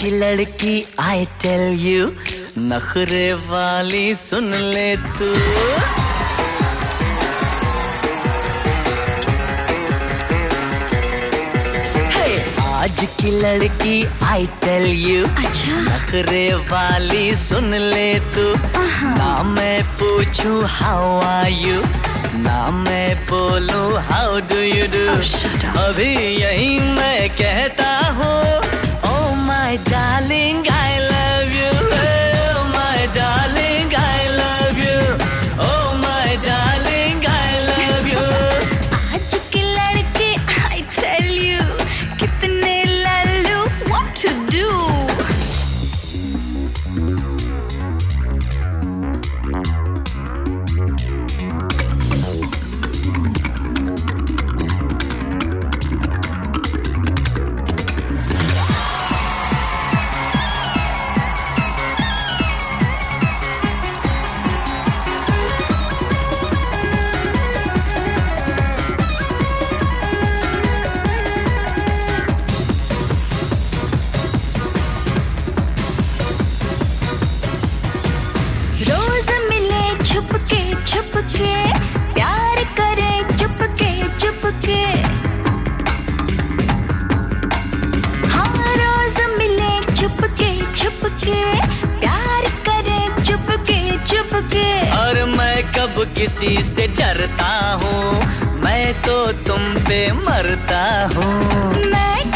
की लड़की I tell you नखरे वाली सुन ले तू। Hey, आज की लड़की आई टेल यू अच्छा। नखरे वाली सुन ले तू। ना मैं पूछूँ हाउ आर यू ना मैं बोलूँ हाउ डू यू डू अभी यही मैं कहता हूँ। my darling, I चुप के। और मैं कब किसी से डरता हूँ? मैं तो तुम पे मरता हूँ। मैं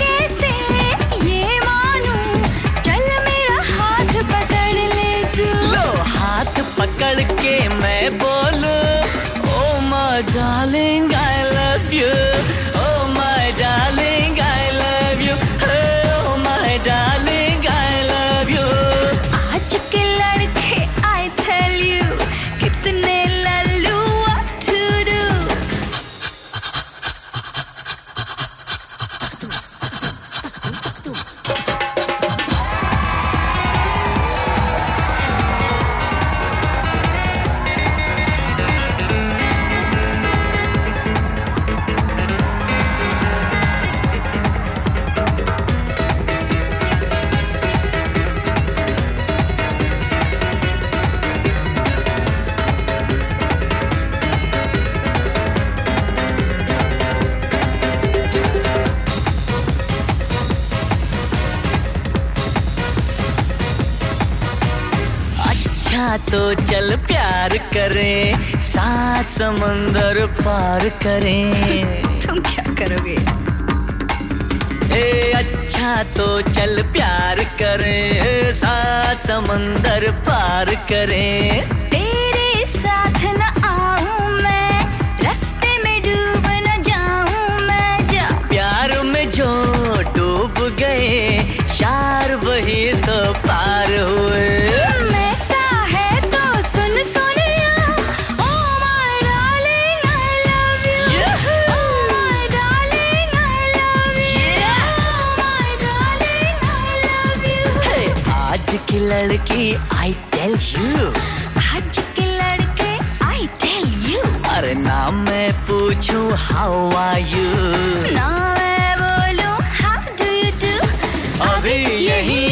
अच्छा तो चल प्यार करें सात समंदर पार करें। तुम क्या करोगे? ए अच्छा तो चल प्यार करें सात समंदर पार करें। आज की लड़की आई टेल यू आज के लड़के आई टेल यू अरे नाम मैं पूछूँ हाउ आर यू ना मैं बोलूँ हाउ डू यू डू अभी यही